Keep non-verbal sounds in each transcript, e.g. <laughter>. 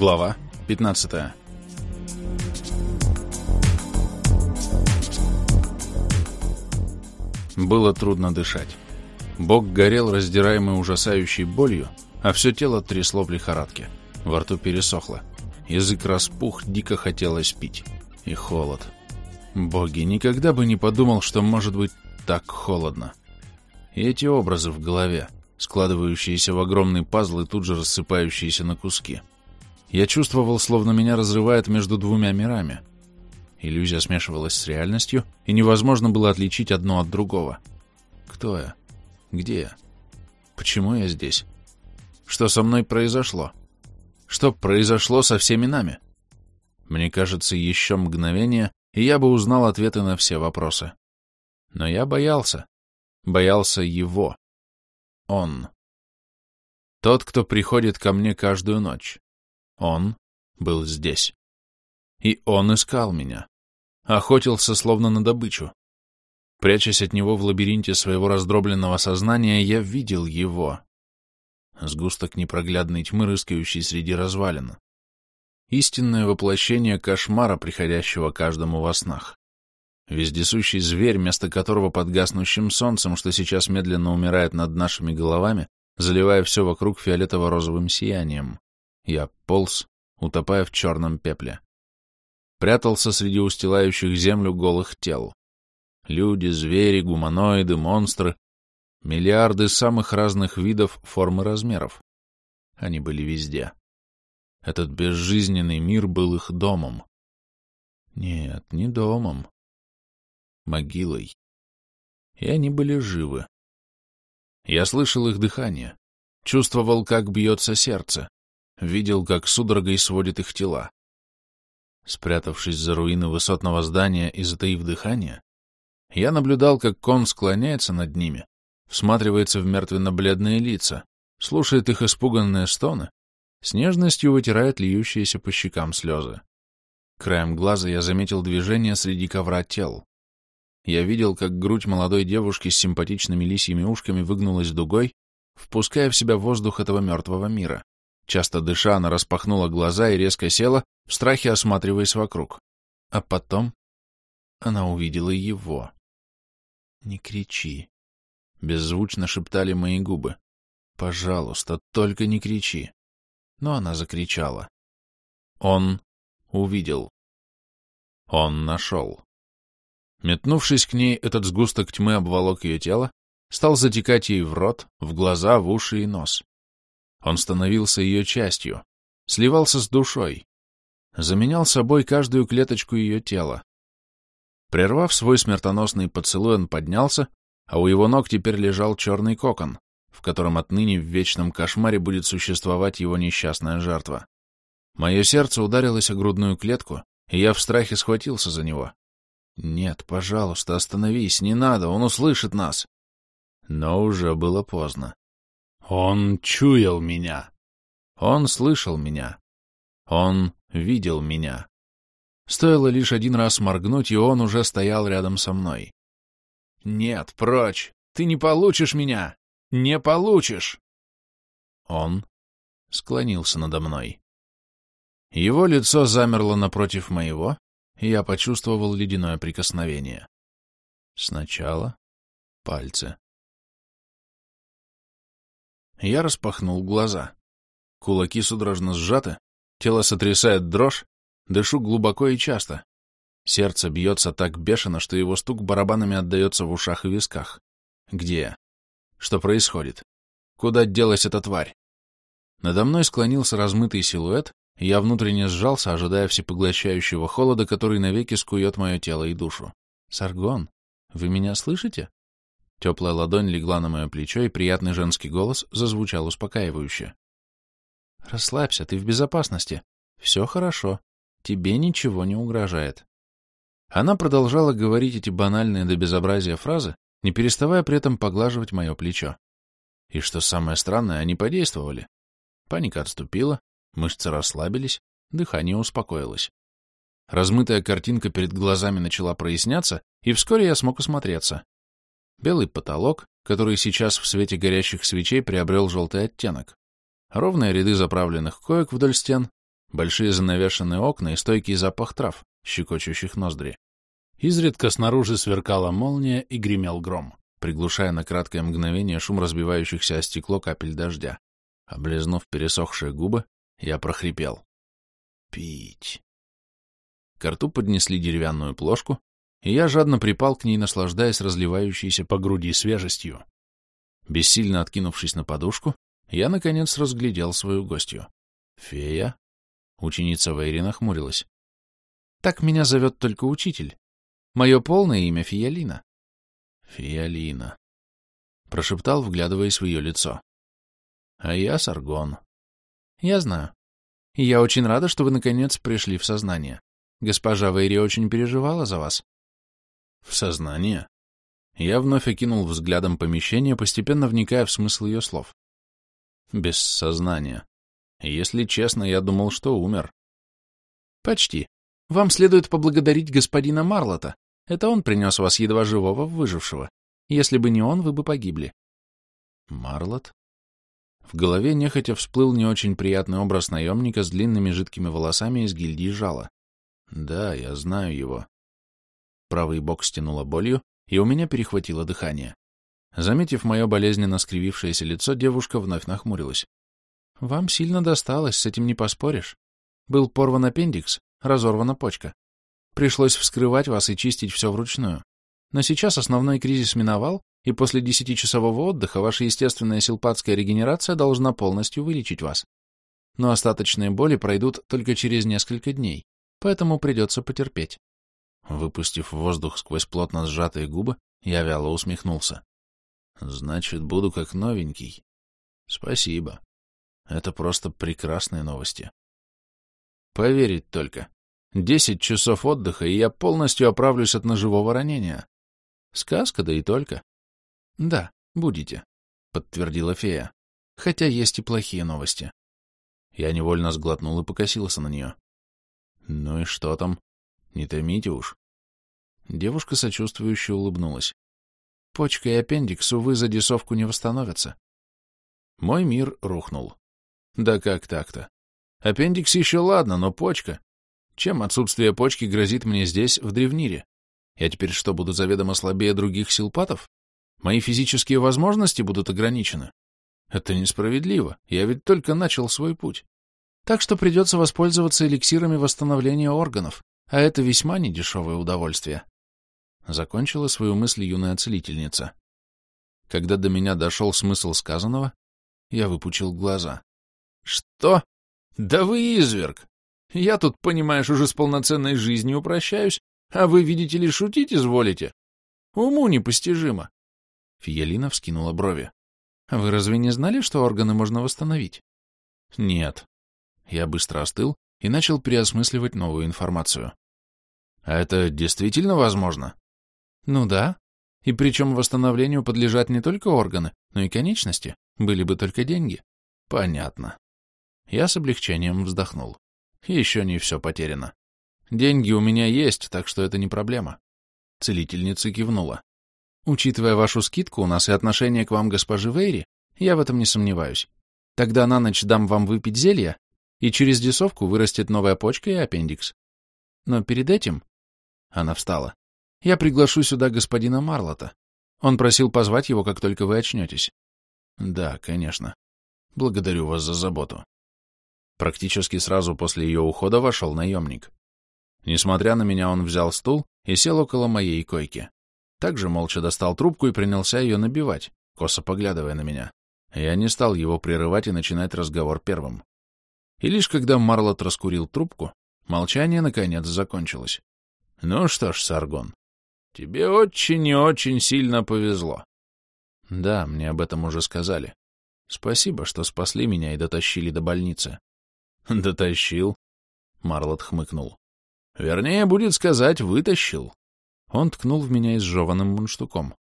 Глава 15 Было трудно дышать. Бок горел, раздираемый ужасающей болью, а все тело трясло в лихорадке. Во рту пересохло. Язык распух, дико хотелось пить. И холод. Боги, никогда бы не подумал, что может быть так холодно. И эти образы в голове, складывающиеся в огромный пазл и тут же рассыпающиеся на куски. Я чувствовал, словно меня разрывает между двумя мирами. Иллюзия смешивалась с реальностью, и невозможно было отличить одно от другого. Кто я? Где я? Почему я здесь? Что со мной произошло? Что произошло со всеми нами? Мне кажется, еще мгновение, и я бы узнал ответы на все вопросы. Но я боялся. Боялся его. Он. Тот, кто приходит ко мне каждую ночь. Он был здесь. И он искал меня. Охотился словно на добычу. Прячась от него в лабиринте своего раздробленного сознания, я видел его. Сгусток непроглядной тьмы, рыскающий среди развалин. Истинное воплощение кошмара, приходящего каждому во снах. Вездесущий зверь, место которого под гаснущим солнцем, что сейчас медленно умирает над нашими головами, заливая все вокруг фиолетово-розовым сиянием. Я полз, утопая в черном пепле. Прятался среди устилающих землю голых тел. Люди, звери, гуманоиды, монстры. Миллиарды самых разных видов, форм и размеров. Они были везде. Этот безжизненный мир был их домом. Нет, не домом могилой. И они были живы. Я слышал их дыхание, чувствовал, как бьется сердце, видел, как судорогой сводит их тела. Спрятавшись за руины высотного здания и затаив дыхание, я наблюдал, как кон склоняется над ними, всматривается в мертвенно-бледные лица, слушает их испуганные стоны, с нежностью вытирает льющиеся по щекам слезы. Краем глаза я заметил движение среди ковра тел. Я видел, как грудь молодой девушки с симпатичными лисьими ушками выгнулась дугой, впуская в себя воздух этого мертвого мира. Часто дыша, она распахнула глаза и резко села, в страхе осматриваясь вокруг. А потом она увидела его. «Не кричи», — беззвучно шептали мои губы. «Пожалуйста, только не кричи». Но она закричала. Он увидел. Он нашел. Метнувшись к ней, этот сгусток тьмы обволок ее тело, стал затекать ей в рот, в глаза, в уши и нос. Он становился ее частью, сливался с душой, заменял собой каждую клеточку ее тела. Прервав свой смертоносный поцелуй, он поднялся, а у его ног теперь лежал черный кокон, в котором отныне в вечном кошмаре будет существовать его несчастная жертва. Мое сердце ударилось о грудную клетку, и я в страхе схватился за него. «Нет, пожалуйста, остановись, не надо, он услышит нас!» Но уже было поздно. Он чуял меня. Он слышал меня. Он видел меня. Стоило лишь один раз моргнуть, и он уже стоял рядом со мной. «Нет, прочь! Ты не получишь меня! Не получишь!» Он склонился надо мной. Его лицо замерло напротив моего, я почувствовал ледяное прикосновение. Сначала пальцы. Я распахнул глаза. Кулаки судорожно сжаты, тело сотрясает дрожь, дышу глубоко и часто. Сердце бьется так бешено, что его стук барабанами отдается в ушах и висках. Где я? Что происходит? Куда делась эта тварь? Надо мной склонился размытый силуэт, я внутренне сжался, ожидая всепоглощающего холода, который навеки скует мое тело и душу. «Саргон, вы меня слышите?» Теплая ладонь легла на мое плечо, и приятный женский голос зазвучал успокаивающе. «Расслабься, ты в безопасности. Все хорошо. Тебе ничего не угрожает». Она продолжала говорить эти банальные до безобразия фразы, не переставая при этом поглаживать мое плечо. И что самое странное, они подействовали. Паника отступила, Мышцы расслабились, дыхание успокоилось. Размытая картинка перед глазами начала проясняться, и вскоре я смог осмотреться. Белый потолок, который сейчас в свете горящих свечей приобрел желтый оттенок. Ровные ряды заправленных коек вдоль стен, большие занавешенные окна и стойкий запах трав, щекочущих ноздри. Изредка снаружи сверкала молния и гремел гром, приглушая на краткое мгновение шум разбивающихся о стекло капель дождя. Облизнув пересохшие губы, я прохрипел. «Пить». К рту поднесли деревянную плошку, и я жадно припал к ней, наслаждаясь разливающейся по груди свежестью. Бессильно откинувшись на подушку, я, наконец, разглядел свою гостью. «Фея?» Ученица Вейри нахмурилась. «Так меня зовет только учитель. Мое полное имя Фиолина». «Фиолина», — прошептал, вглядываясь в ее лицо. «А я Саргон». «Я знаю. Я очень рада, что вы, наконец, пришли в сознание. Госпожа Вейри очень переживала за вас». «В сознание?» Я вновь окинул взглядом помещение, постепенно вникая в смысл ее слов. Без сознания. Если честно, я думал, что умер. Почти. Вам следует поблагодарить господина Марлота. Это он принес вас едва живого в выжившего. Если бы не он, вы бы погибли. Марлот? В голове нехотя всплыл не очень приятный образ наемника с длинными жидкими волосами из гильдии жала. Да, я знаю его. Правый бок стянуло болью, и у меня перехватило дыхание. Заметив мое болезненно скривившееся лицо, девушка вновь нахмурилась. «Вам сильно досталось, с этим не поспоришь. Был порван аппендикс, разорвана почка. Пришлось вскрывать вас и чистить все вручную. Но сейчас основной кризис миновал, и после десятичасового отдыха ваша естественная силпатская регенерация должна полностью вылечить вас. Но остаточные боли пройдут только через несколько дней, поэтому придется потерпеть. Выпустив воздух сквозь плотно сжатые губы, я вяло усмехнулся. Значит, буду как новенький. Спасибо. Это просто прекрасные новости. Поверить только. Десять часов отдыха, и я полностью оправлюсь от ножевого ранения. Сказка, да и только. Да, будете, — подтвердила фея. Хотя есть и плохие новости. Я невольно сглотнул и покосился на нее. Ну и что там? Не томите уж. Девушка сочувствующе улыбнулась. Почка и аппендикс, увы, за десовку не восстановятся. Мой мир рухнул. Да как так-то? Аппендикс еще ладно, но почка... Чем отсутствие почки грозит мне здесь, в Древнире? Я теперь что, буду заведомо слабее других силпатов? Мои физические возможности будут ограничены? Это несправедливо, я ведь только начал свой путь. Так что придется воспользоваться эликсирами восстановления органов, а это весьма недешевое удовольствие. Закончила свою мысль юная целительница. Когда до меня дошел смысл сказанного, я выпучил глаза. «Что? Да вы изверг! Я тут, понимаешь, уже с полноценной жизнью упрощаюсь, а вы, видите ли, шутить изволите? Уму непостижимо!» Фиелина вскинула брови. «Вы разве не знали, что органы можно восстановить?» «Нет». Я быстро остыл и начал переосмысливать новую информацию. «А это действительно возможно?» Ну да. И причем восстановлению подлежат не только органы, но и конечности. Были бы только деньги. Понятно. Я с облегчением вздохнул. Еще не все потеряно. Деньги у меня есть, так что это не проблема. Целительница кивнула. Учитывая вашу скидку у нас и отношение к вам госпожи Вейри, я в этом не сомневаюсь. Тогда на ночь дам вам выпить зелье, и через десовку вырастет новая почка и аппендикс. Но перед этим... Она встала. Я приглашу сюда господина Марлота. Он просил позвать его, как только вы очнетесь. Да, конечно. Благодарю вас за заботу. Практически сразу после ее ухода вошел наемник. Несмотря на меня, он взял стул и сел около моей койки. Также молча достал трубку и принялся ее набивать, косо поглядывая на меня. Я не стал его прерывать и начинать разговор первым. И лишь когда Марлот раскурил трубку, молчание наконец закончилось. Ну что ж, Саргон, Тебе очень и очень сильно повезло. Да, мне об этом уже сказали. Спасибо, что спасли меня и дотащили до больницы. <laughs> Дотащил? Марлот хмыкнул. Вернее, будет сказать, вытащил. Он ткнул в меня изжеванным мундштуком.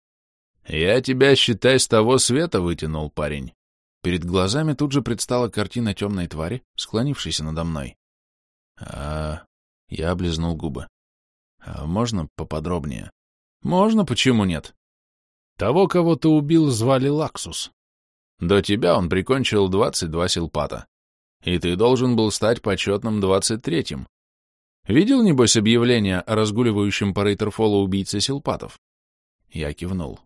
Я тебя, считай, с того света вытянул, парень. Перед глазами тут же предстала картина темной твари, склонившейся надо мной. А... Я облизнул губы. А можно поподробнее? Можно, почему нет? Того, кого ты убил, звали Лаксус. До тебя он прикончил двадцать два силпата. и ты должен был стать почетным двадцать третьим. Видел, небось, объявление о разгуливающем по Рейтерфолу убийце Силпатов? Я кивнул.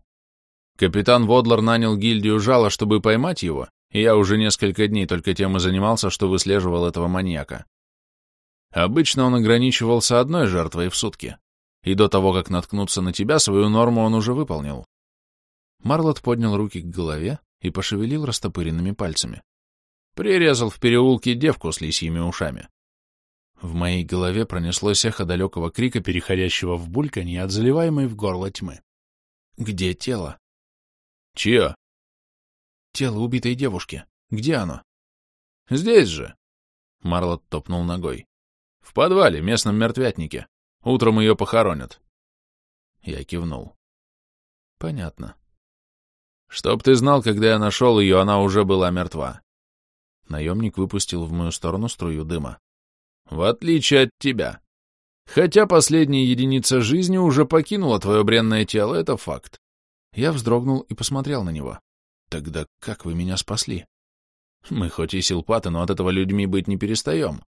Капитан Водлер нанял гильдию жала, чтобы поймать его, и я уже несколько дней только тем и занимался, что выслеживал этого маньяка. Обычно он ограничивался одной жертвой в сутки, и до того, как наткнуться на тебя, свою норму он уже выполнил. Марлот поднял руки к голове и пошевелил растопыренными пальцами. Прирезал в переулке девку с лисьими ушами. В моей голове пронеслось эхо далекого крика, переходящего в бульканье от заливаемой в горло тьмы. «Где тело?» «Чье?» «Тело убитой девушки. Где оно?» «Здесь же!» Марлот топнул ногой. «В подвале, местном мертвятнике. Утром ее похоронят». Я кивнул. «Понятно. Чтоб ты знал, когда я нашел ее, она уже была мертва». Наемник выпустил в мою сторону струю дыма. «В отличие от тебя. Хотя последняя единица жизни уже покинула твое бренное тело, это факт. Я вздрогнул и посмотрел на него. Тогда как вы меня спасли? Мы хоть и силпаты, но от этого людьми быть не перестаем.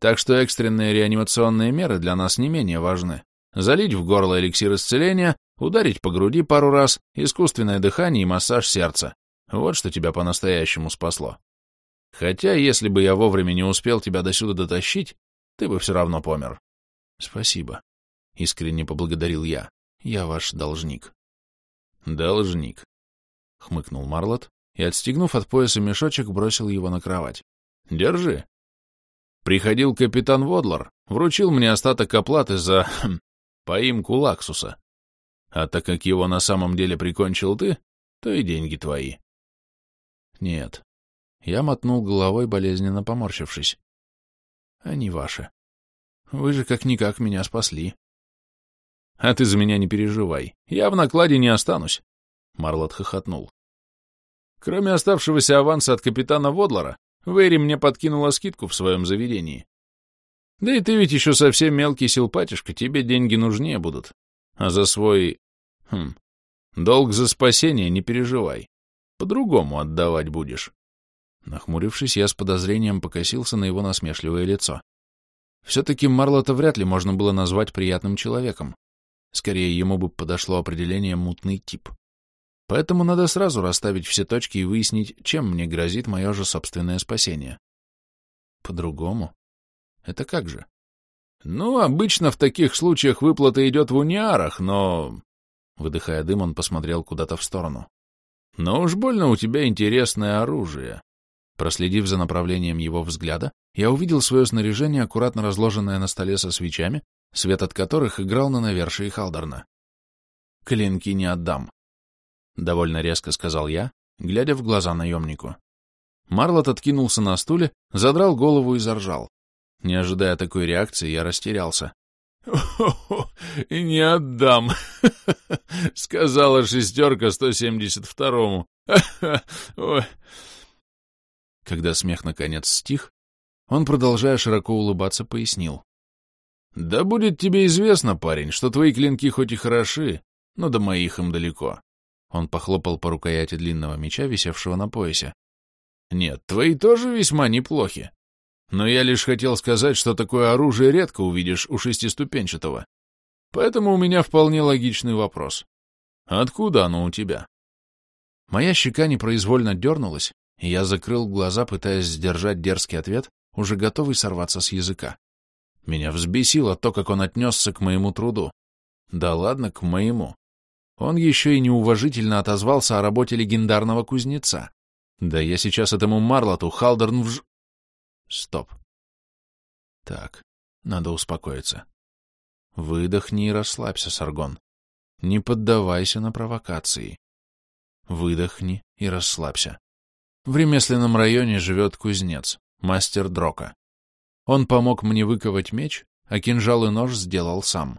Так что экстренные реанимационные меры для нас не менее важны. Залить в горло эликсир исцеления, ударить по груди пару раз, искусственное дыхание и массаж сердца. Вот что тебя по-настоящему спасло. Хотя, если бы я вовремя не успел тебя до сюда дотащить, ты бы все равно помер. Спасибо. Искренне поблагодарил я. Я ваш должник. Должник. Хмыкнул Марлот и, отстегнув от пояса мешочек, бросил его на кровать. Держи. Приходил капитан Водлар, вручил мне остаток оплаты за хм, поимку Лаксуса. А так как его на самом деле прикончил ты, то и деньги твои. Нет. Я мотнул головой, болезненно поморщившись. Они ваши. Вы же как-никак меня спасли. А ты за меня не переживай. Я в накладе не останусь. Марлот хохотнул. Кроме оставшегося аванса от капитана Водлера, Вэри мне подкинула скидку в своем заведении. Да и ты ведь еще совсем мелкий силпатишка, тебе деньги нужнее будут. А за свой... Хм... Долг за спасение не переживай. По-другому отдавать будешь. Нахмурившись, я с подозрением покосился на его насмешливое лицо. Все-таки Марлота вряд ли можно было назвать приятным человеком. Скорее, ему бы подошло определение «мутный тип». Поэтому надо сразу расставить все точки и выяснить, чем мне грозит мое же собственное спасение. По-другому? Это как же? Ну, обычно в таких случаях выплата идет в униарах, но... Выдыхая дым, он посмотрел куда-то в сторону. Но уж больно у тебя интересное оружие. Проследив за направлением его взгляда, я увидел свое снаряжение, аккуратно разложенное на столе со свечами, свет от которых играл на навершии Халдерна. «Клинки не отдам», — довольно резко сказал я, глядя в глаза наемнику. Марлот откинулся на стуле, задрал голову и заржал. Не ожидая такой реакции, я растерялся. И не отдам!» — сказала шестерка 172-му. «Ой, когда смех наконец стих, он, продолжая широко улыбаться, пояснил. «Да будет тебе известно, парень, что твои клинки хоть и хороши, но до моих им далеко». Он похлопал по рукояти длинного меча, висевшего на поясе. «Нет, твои тоже весьма неплохи. Но я лишь хотел сказать, что такое оружие редко увидишь у шестиступенчатого. Поэтому у меня вполне логичный вопрос. Откуда оно у тебя?» Моя щека непроизвольно дернулась, я закрыл глаза, пытаясь сдержать дерзкий ответ, уже готовый сорваться с языка. Меня взбесило то, как он отнесся к моему труду. Да ладно, к моему. Он еще и неуважительно отозвался о работе легендарного кузнеца. Да я сейчас этому Марлоту Халдерн вж... Стоп. Так, надо успокоиться. Выдохни и расслабься, Саргон. Не поддавайся на провокации. Выдохни и расслабься. В ремесленном районе живет кузнец, мастер Дрока. Он помог мне выковать меч, а кинжал и нож сделал сам.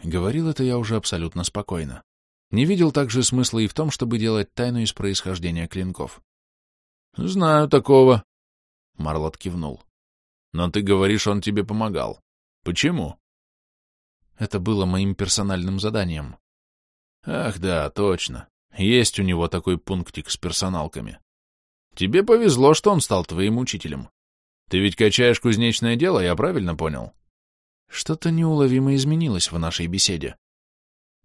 Говорил это я уже абсолютно спокойно. Не видел также смысла и в том, чтобы делать тайну из происхождения клинков. — Знаю такого. Марлот кивнул. — Но ты говоришь, он тебе помогал. Почему? Это было моим персональным заданием. — Ах да, точно. Есть у него такой пунктик с персоналками. Тебе повезло, что он стал твоим учителем. Ты ведь качаешь кузнечное дело, я правильно понял? Что-то неуловимо изменилось в нашей беседе.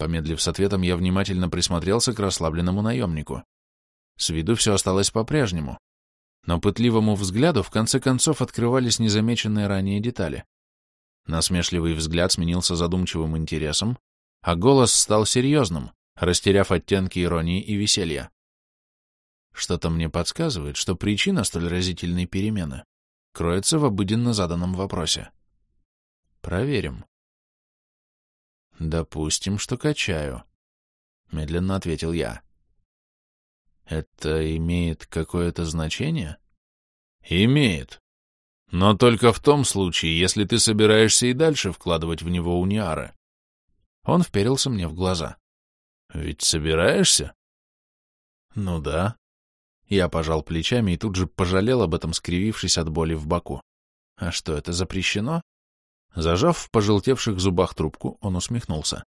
Помедлив с ответом, я внимательно присмотрелся к расслабленному наемнику. С виду все осталось по-прежнему, но пытливому взгляду в конце концов открывались незамеченные ранее детали. Насмешливый взгляд сменился задумчивым интересом, а голос стал серьезным, растеряв оттенки иронии и веселья. Что-то мне подсказывает, что причина столь разительной перемены кроется в обыденно заданном вопросе. Проверим. Допустим, что качаю, — медленно ответил я. Это имеет какое-то значение? Имеет. Но только в том случае, если ты собираешься и дальше вкладывать в него униары. Он вперился мне в глаза. Ведь собираешься? Ну да. Я пожал плечами и тут же пожалел об этом, скривившись от боли в боку. А что, это запрещено? Зажав в пожелтевших зубах трубку, он усмехнулся.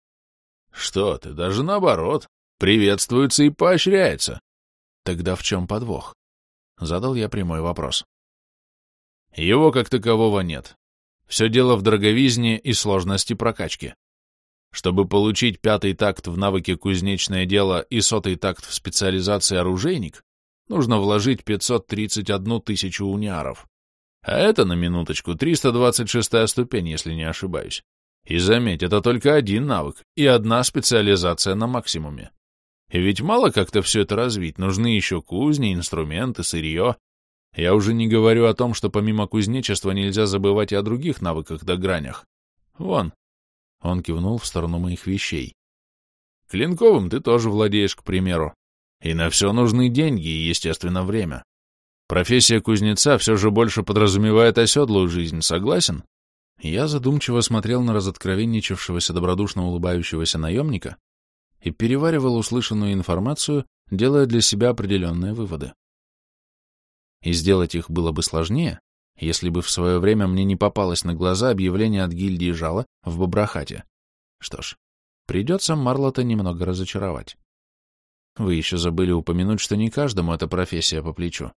Что ты, даже наоборот. Приветствуется и поощряется. Тогда в чем подвох? Задал я прямой вопрос. Его как такового нет. Все дело в дороговизне и сложности прокачки. Чтобы получить пятый такт в навыке кузнечное дело и сотый такт в специализации оружейник, нужно вложить 531 тысячу униаров. А это, на минуточку, 326-я ступень, если не ошибаюсь. И заметь, это только один навык и одна специализация на максимуме. И ведь мало как-то все это развить, нужны еще кузни, инструменты, сырье. Я уже не говорю о том, что помимо кузнечества нельзя забывать и о других навыках да гранях. Вон. Он кивнул в сторону моих вещей. Клинковым ты тоже владеешь, к примеру. И на все нужны деньги и, естественно, время. Профессия кузнеца все же больше подразумевает оседлую жизнь, согласен? Я задумчиво смотрел на разоткровенничавшегося добродушно улыбающегося наемника и переваривал услышанную информацию, делая для себя определенные выводы. И сделать их было бы сложнее, если бы в свое время мне не попалось на глаза объявление от гильдии жала в Бобрахате. Что ж, придется Марлота немного разочаровать. Вы еще забыли упомянуть, что не каждому эта профессия по плечу.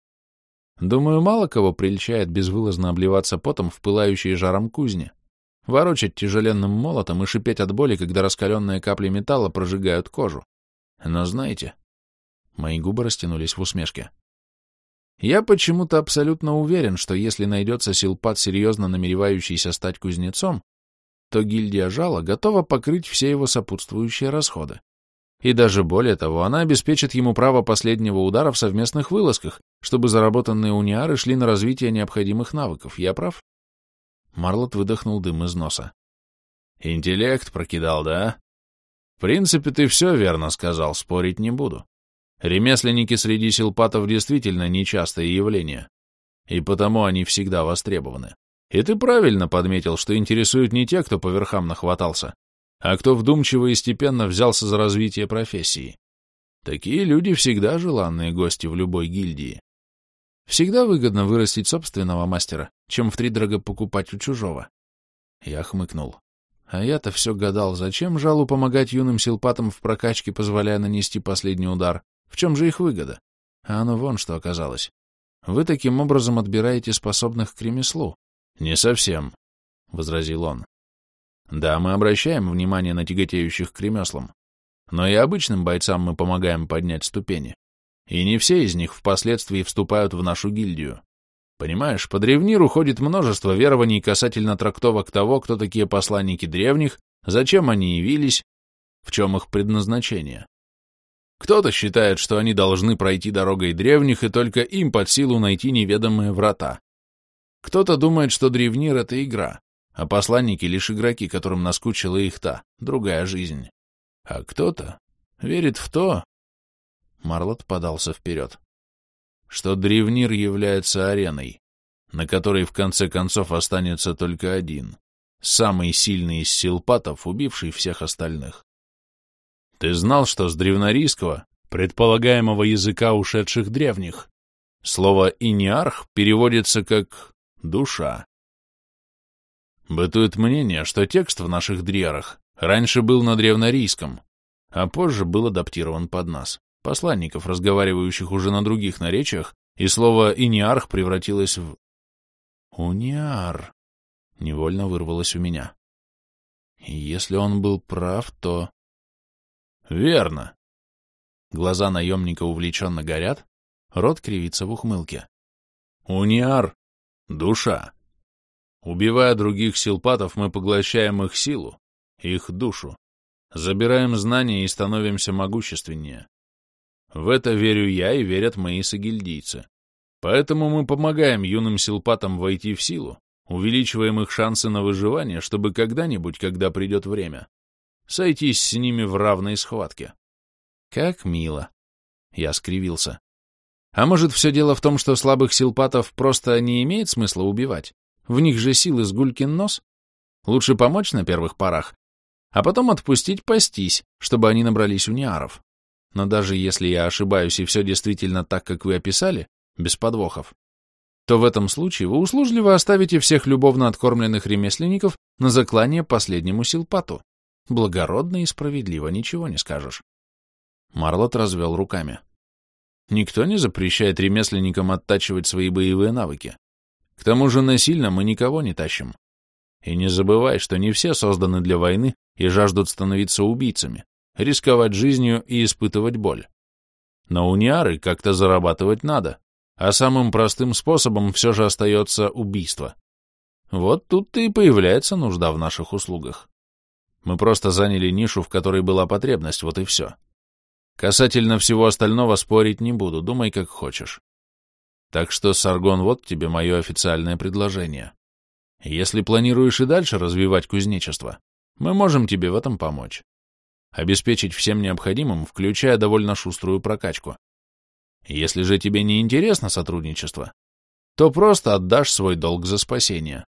Думаю, мало кого прельчает безвылазно обливаться потом в пылающей жаром кузне, ворочать тяжеленным молотом и шипеть от боли, когда раскаленные капли металла прожигают кожу. Но знаете, мои губы растянулись в усмешке. Я почему-то абсолютно уверен, что если найдется силпат, серьезно намеревающийся стать кузнецом, то гильдия жала готова покрыть все его сопутствующие расходы. И даже более того, она обеспечит ему право последнего удара в совместных вылазках, чтобы заработанные униары шли на развитие необходимых навыков. Я прав? Марлот выдохнул дым из носа. Интеллект прокидал, да? В принципе, ты все верно сказал, спорить не буду. Ремесленники среди силпатов действительно нечастое явление, и потому они всегда востребованы. И ты правильно подметил, что интересуют не те, кто по верхам нахватался, а кто вдумчиво и степенно взялся за развитие профессии. Такие люди всегда желанные гости в любой гильдии. Всегда выгодно вырастить собственного мастера, чем втридорого покупать у чужого. Я хмыкнул. А я-то все гадал, зачем жалу помогать юным силпатам в прокачке, позволяя нанести последний удар? В чем же их выгода? А оно вон что оказалось. Вы таким образом отбираете способных к ремеслу. — Не совсем, — возразил он. Да, мы обращаем внимание на тяготеющих к ремеслам, но и обычным бойцам мы помогаем поднять ступени. И не все из них впоследствии вступают в нашу гильдию. Понимаешь, по древниру ходит множество верований касательно трактовок того, кто такие посланники древних, зачем они явились, в чем их предназначение. Кто-то считает, что они должны пройти дорогой древних, и только им под силу найти неведомые врата. Кто-то думает, что древнир — это игра, а посланники — лишь игроки, которым наскучила их та, другая жизнь. А кто-то верит в то... Марлот подался вперед. Что древнир является ареной, на которой в конце концов останется только один, самый сильный из силпатов, убивший всех остальных. Ты знал, что с древнорийского, предполагаемого языка ушедших древних, слово «иниарх» переводится как «душа». Бытует мнение, что текст в наших дриарах раньше был на древнорийском, а позже был адаптирован под нас, посланников, разговаривающих уже на других наречиях, и слово «иниарх» превратилось в... Униар. Невольно вырвалось у меня. Если он был прав, то... Верно. Глаза наемника увлеченно горят, рот кривится в ухмылке. Униар — душа. Убивая других силпатов, мы поглощаем их силу, их душу, забираем знания и становимся могущественнее. В это верю я и верят мои сагильдийцы. Поэтому мы помогаем юным силпатам войти в силу, увеличиваем их шансы на выживание, чтобы когда-нибудь, когда придет время, сойтись с ними в равной схватке. Как мило. Я скривился. А может, все дело в том, что слабых силпатов просто не имеет смысла убивать? В них же силы с гулькин нос. Лучше помочь на первых порах, а потом отпустить пастись, чтобы они набрались униаров. Но даже если я ошибаюсь и все действительно так, как вы описали, без подвохов, то в этом случае вы услужливо оставите всех любовно откормленных ремесленников на заклание последнему силпату. Благородно и справедливо, ничего не скажешь. Марлот развел руками. Никто не запрещает ремесленникам оттачивать свои боевые навыки. К тому же насильно мы никого не тащим. И не забывай, что не все созданы для войны и жаждут становиться убийцами, рисковать жизнью и испытывать боль. Но униары как-то зарабатывать надо, а самым простым способом все же остается убийство. Вот тут-то и появляется нужда в наших услугах. Мы просто заняли нишу, в которой была потребность, вот и все. Касательно всего остального спорить не буду, думай как хочешь. Так что, Саргон, вот тебе мое официальное предложение. Если планируешь и дальше развивать кузнечество, мы можем тебе в этом помочь. Обеспечить всем необходимым, включая довольно шуструю прокачку. Если же тебе не интересно сотрудничество, то просто отдашь свой долг за спасение.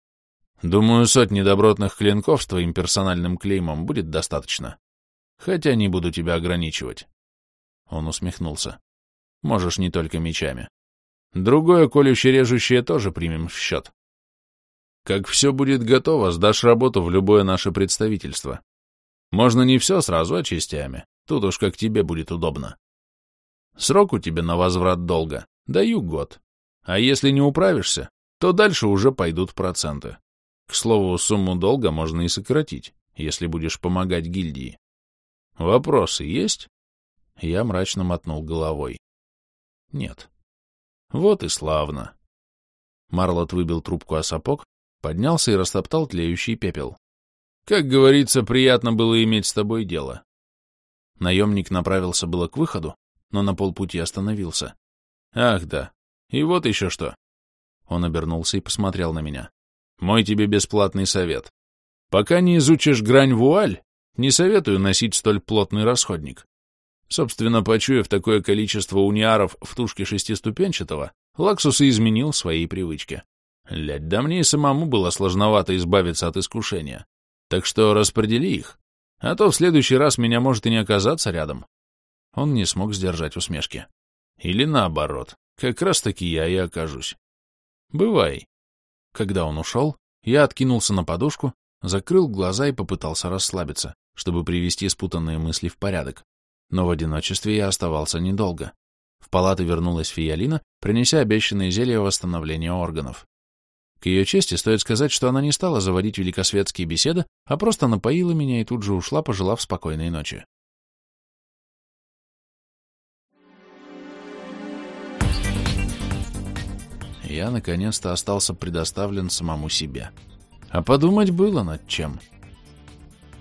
Думаю, сотни добротных клинков с твоим персональным клеймом будет достаточно. Хотя не буду тебя ограничивать. Он усмехнулся. Можешь не только мечами. Другое колюще-режущее тоже примем в счет. Как все будет готово, сдашь работу в любое наше представительство. Можно не все сразу, а частями. Тут уж как тебе будет удобно. Срок у тебя на возврат долга. Даю год. А если не управишься, то дальше уже пойдут проценты. К слову, сумму долга можно и сократить, если будешь помогать гильдии. Вопросы есть? Я мрачно мотнул головой. Нет. Вот и славно. Марлот выбил трубку о сапог, поднялся и растоптал тлеющий пепел. Как говорится, приятно было иметь с тобой дело. Наемник направился было к выходу, но на полпути остановился. Ах да, и вот еще что. Он обернулся и посмотрел на меня. Мой тебе бесплатный совет. Пока не изучишь грань вуаль, не советую носить столь плотный расходник. Собственно, почуяв такое количество униаров в тушке шестиступенчатого, Лаксус и изменил свои привычки. Лядь, да мне и самому было сложновато избавиться от искушения. Так что распредели их, а то в следующий раз меня может и не оказаться рядом. Он не смог сдержать усмешки. Или наоборот, как раз-таки я и окажусь. Бывай. Когда он ушел, я откинулся на подушку, закрыл глаза и попытался расслабиться, чтобы привести спутанные мысли в порядок. Но в одиночестве я оставался недолго. В палаты вернулась Фиолина, принеся обещанные зелья восстановления органов. К ее чести стоит сказать, что она не стала заводить великосветские беседы, а просто напоила меня и тут же ушла, пожелав спокойной ночи. Я наконец-то остался предоставлен самому себе. А подумать было над чем.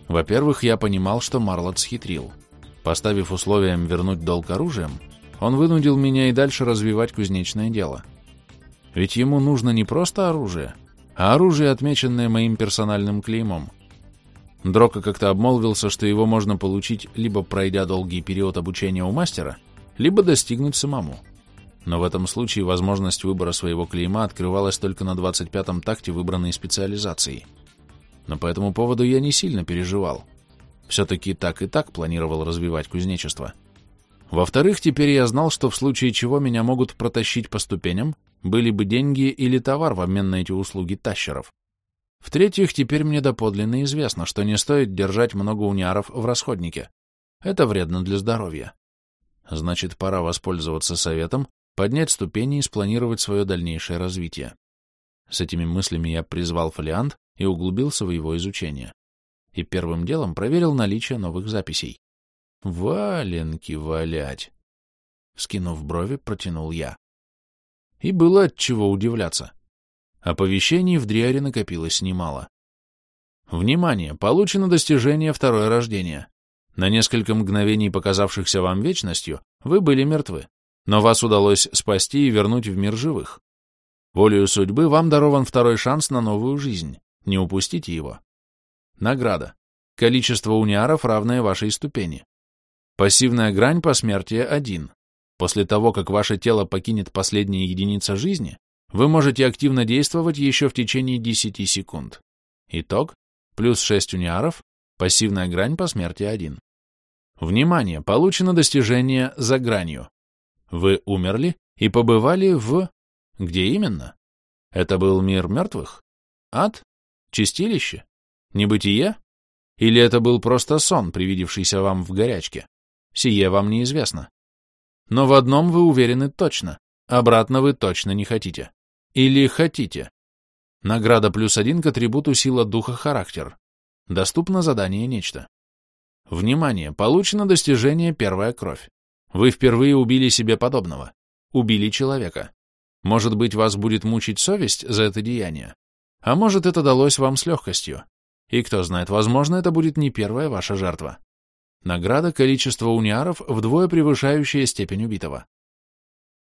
Во-первых, я понимал, что Марлот схитрил — Поставив условием вернуть долг оружием, он вынудил меня и дальше развивать кузнечное дело. Ведь ему нужно не просто оружие, а оружие, отмеченное моим персональным клеймом. Дрока как-то обмолвился, что его можно получить, либо пройдя долгий период обучения у мастера, либо достигнуть самому. Но в этом случае возможность выбора своего клейма открывалась только на 25-м такте выбранной специализации. Но по этому поводу я не сильно переживал. Все-таки так и так планировал развивать кузнечество. Во-вторых, теперь я знал, что в случае чего меня могут протащить по ступеням, были бы деньги или товар в обмен на эти услуги тащеров. В-третьих, теперь мне доподлинно известно, что не стоит держать много униаров в расходнике. Это вредно для здоровья. Значит, пора воспользоваться советом, поднять ступени и спланировать свое дальнейшее развитие. С этими мыслями я призвал фолиант и углубился в его изучение. И первым делом проверил наличие новых записей. Валенки валять! Скинув брови, протянул я. И было от чего удивляться. Оповещений в Дриаре накопилось немало. Внимание! Получено достижение второе рождение. На несколько мгновений, показавшихся вам вечностью, вы были мертвы, но вас удалось спасти и вернуть в мир живых. Волею судьбы вам дарован второй шанс на новую жизнь. Не упустите его. Награда. Количество униаров, равное вашей ступени. Пассивная грань посмертия 1. После того, как ваше тело покинет последняя единица жизни, вы можете активно действовать еще в течение 10 секунд. Итог плюс 6 униаров, пассивная грань по смерти 1. Внимание! Получено достижение за гранью. Вы умерли и побывали в... Где именно? Это был мир мертвых? Ад? Чистилище? Небытие? Или это был просто сон, привидевшийся вам в горячке? Сие вам неизвестно. Но в одном вы уверены точно. Обратно вы точно не хотите. Или хотите. Награда плюс один к атрибуту сила духа характер. Доступно задание нечто. Внимание! Получено достижение первая кровь. Вы впервые убили себе подобного. Убили человека. Может быть, вас будет мучить совесть за это деяние? А может, это далось вам с легкостью? И кто знает, возможно, это будет не первая ваша жертва. Награда — количество униаров, вдвое превышающее степень убитого.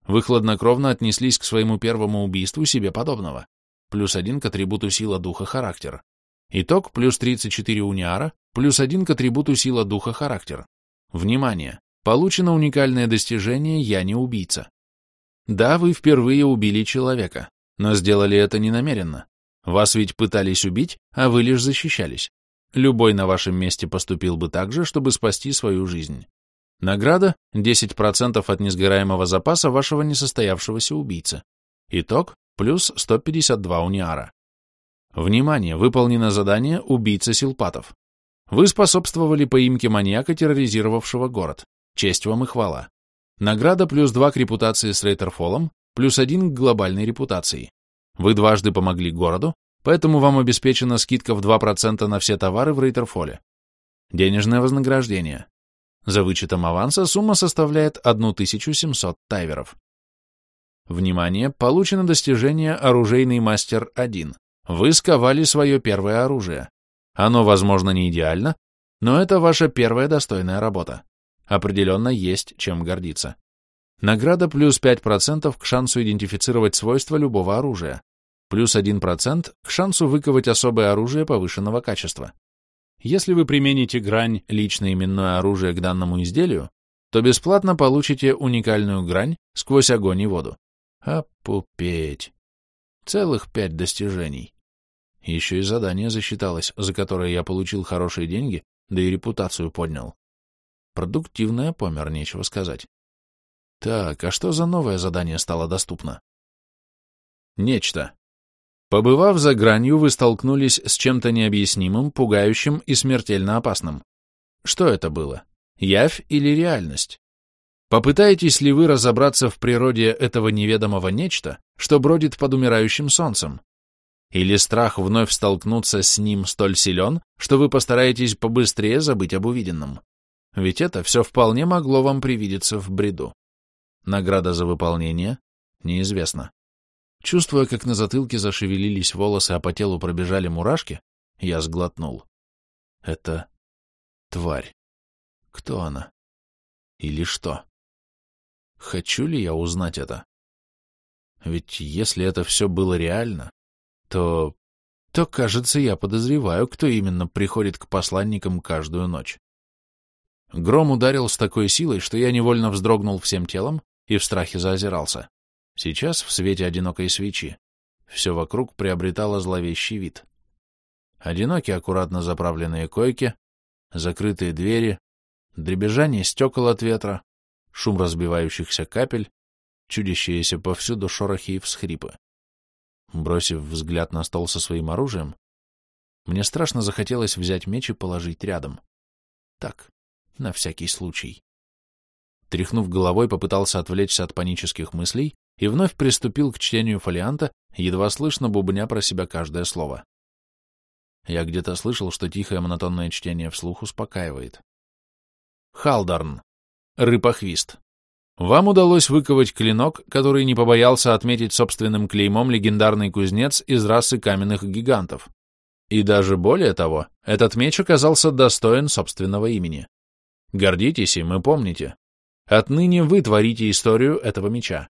Вы хладнокровно отнеслись к своему первому убийству себе подобного плюс один к атрибуту сила духа характер. Итог плюс 34 униара, плюс один к атрибуту сила духа характер. Внимание! Получено уникальное достижение «Я не убийца». Да, вы впервые убили человека, но сделали это не намеренно. Вас ведь пытались убить, а вы лишь защищались. Любой на вашем месте поступил бы так же, чтобы спасти свою жизнь. Награда — 10% от несгораемого запаса вашего несостоявшегося убийцы. Итог плюс 152 униара. Внимание! Выполнено задание «Убийца силпатов». Вы способствовали поимке маньяка, терроризировавшего город. Честь вам и хвала. Награда плюс 2 к репутации с Рейтерфолом, плюс 1 к глобальной репутации. Вы дважды помогли городу, поэтому вам обеспечена скидка в 2% на все товары в Рейтерфоле. Денежное вознаграждение. За вычетом аванса сумма составляет 1700 тайверов. Внимание, получено достижение «Оружейный мастер 1». Вы сковали свое первое оружие. Оно, возможно, не идеально, но это ваша первая достойная работа. Определенно есть чем гордиться. Награда плюс 5% к шансу идентифицировать свойства любого оружия, плюс 1% к шансу выковать особое оружие повышенного качества. Если вы примените грань личное именное оружие к данному изделию, то бесплатно получите уникальную грань сквозь огонь и воду. Опупеть. Целых пять достижений. Еще и задание засчиталось, за которое я получил хорошие деньги, да и репутацию поднял. Продуктивная помер, нечего сказать. Так, а что за новое задание стало доступно? Нечто. Побывав за гранью, вы столкнулись с чем-то необъяснимым, пугающим и смертельно опасным. Что это было? Явь или реальность? Попытаетесь ли вы разобраться в природе этого неведомого нечто, что бродит под умирающим солнцем? Или страх вновь столкнуться с ним столь силен, что вы постараетесь побыстрее забыть об увиденном? Ведь это все вполне могло вам привидеться в бреду. Награда за выполнение неизвестна. Чувствуя, как на затылке зашевелились волосы, а по телу пробежали мурашки, я сглотнул. Это тварь. Кто она? Или что? Хочу ли я узнать это? Ведь если это все было реально, то... то, кажется, я подозреваю, кто именно приходит к посланникам каждую ночь. Гром ударил с такой силой, что я невольно вздрогнул всем телом и в страхе заозирался. Сейчас, в свете одинокой свечи, все вокруг приобретало зловещий вид. Одинокие аккуратно заправленные койки, закрытые двери, дребезжание стекол от ветра, шум разбивающихся капель, чудящиеся повсюду шорохи и всхрипы. Бросив взгляд на стол со своим оружием, мне страшно захотелось взять меч и положить рядом. Так, на всякий случай. Тряхнув головой, попытался отвлечься от панических мыслей и вновь приступил к чтению фолианта, едва слышно бубня про себя каждое слово. Я где-то слышал, что тихое монотонное чтение вслух успокаивает. Халдарн. Рыпохвист. Вам удалось выковать клинок, который не побоялся отметить собственным клеймом легендарный кузнец из расы каменных гигантов. И даже более того, этот меч оказался достоин собственного имени. Гордитесь им и помните. Отныне вы творите историю этого меча.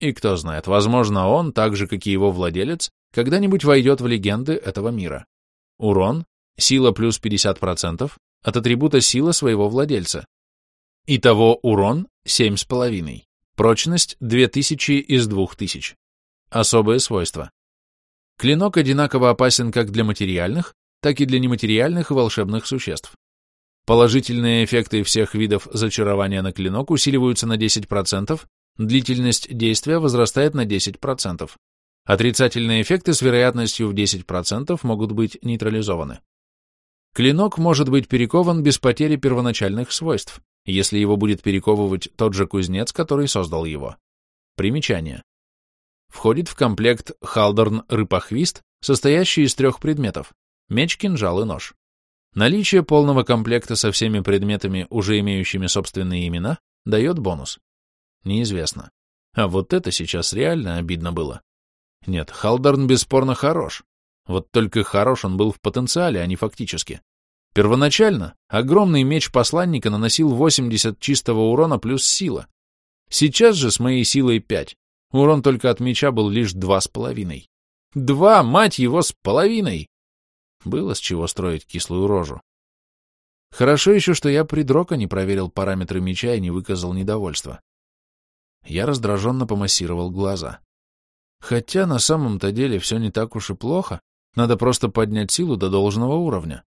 И кто знает, возможно, он, так же, как и его владелец, когда-нибудь войдет в легенды этого мира. Урон, сила плюс 50% от атрибута сила своего владельца. Итого урон 7,5. Прочность 2000 из 2000. Особые свойства. Клинок одинаково опасен как для материальных, так и для нематериальных волшебных существ. Положительные эффекты всех видов зачарования на клинок усиливаются на 10%, длительность действия возрастает на 10%. Отрицательные эффекты с вероятностью в 10% могут быть нейтрализованы. Клинок может быть перекован без потери первоначальных свойств, если его будет перековывать тот же кузнец, который создал его. Примечание. Входит в комплект халдорн-рыпохвист, состоящий из трех предметов – меч, кинжал и нож. Наличие полного комплекта со всеми предметами, уже имеющими собственные имена, дает бонус. Неизвестно. А вот это сейчас реально обидно было. Нет, Халдарн бесспорно хорош. Вот только хорош он был в потенциале, а не фактически. Первоначально огромный меч посланника наносил 80 чистого урона плюс сила. Сейчас же с моей силой 5. Урон только от меча был лишь два с половиной. Два, мать его, с половиной! Было с чего строить кислую рожу. Хорошо еще, что я при дрока не проверил параметры меча и не выказал недовольства. Я раздраженно помассировал глаза. Хотя на самом-то деле все не так уж и плохо, надо просто поднять силу до должного уровня.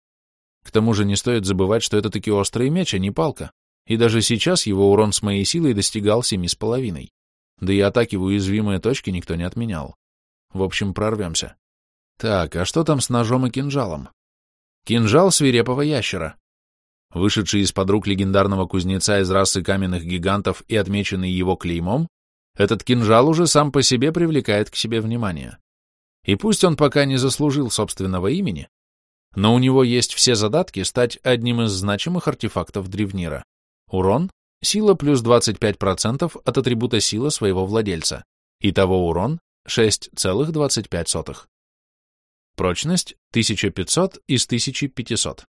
К тому же не стоит забывать, что это таки острый меч, а не палка, и даже сейчас его урон с моей силой достигал семи с половиной. Да и атаки в уязвимые точки никто не отменял. В общем, прорвемся. Так, а что там с ножом и кинжалом? Кинжал свирепого ящера. Вышедший из-под рук легендарного кузнеца из расы каменных гигантов и отмеченный его клеймом, этот кинжал уже сам по себе привлекает к себе внимание. И пусть он пока не заслужил собственного имени, но у него есть все задатки стать одним из значимых артефактов Древнира. Урон — сила плюс 25% от атрибута сила своего владельца. Итого урон — 6,25. Прочность — 1500 из 1500.